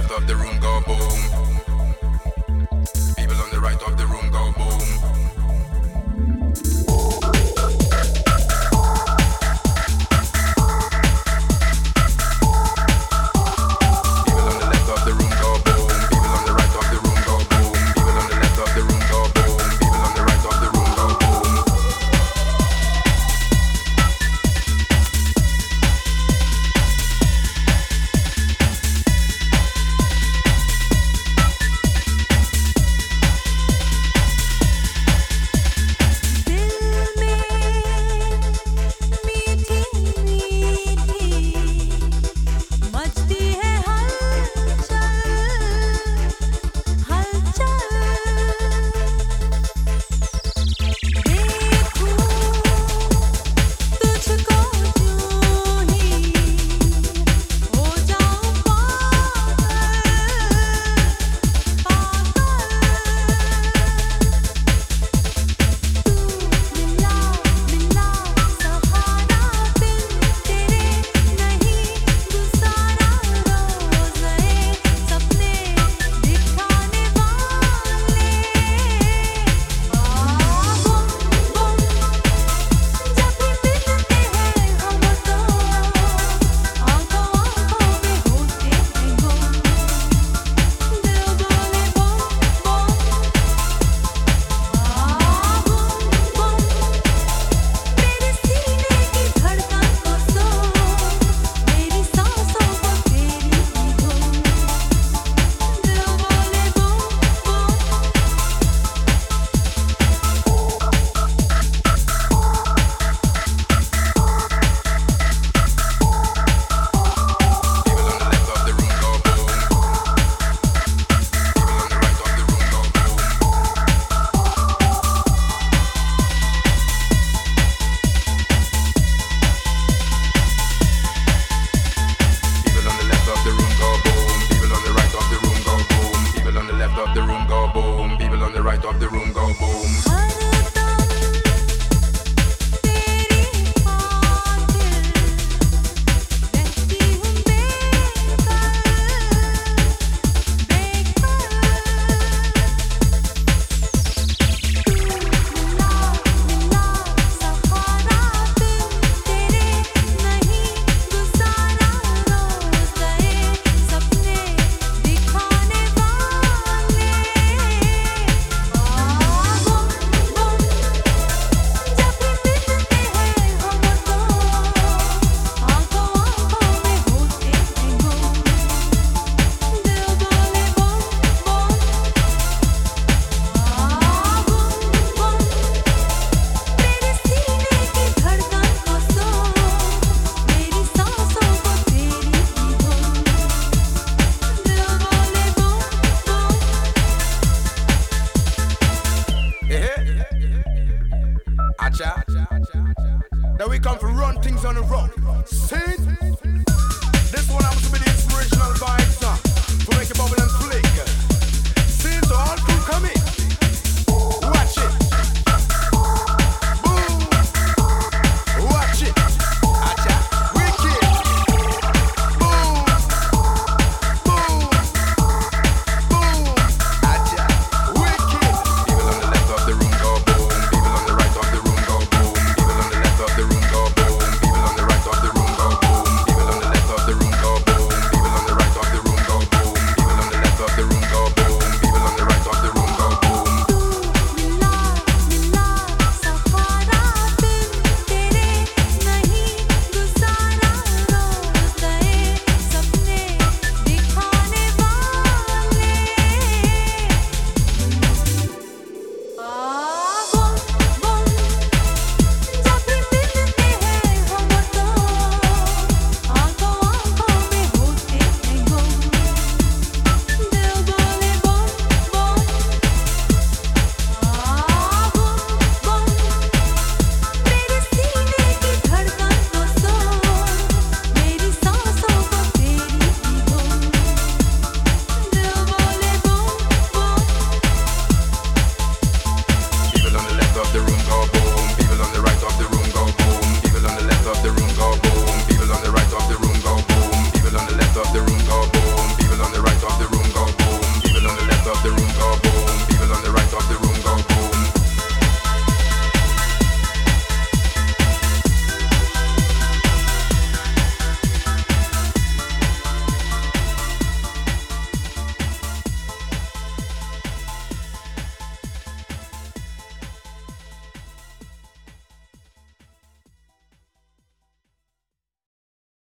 left of the room go boom. People on the right of the room go boom. go boom. People on the right of the room time for run things on the road. Sin.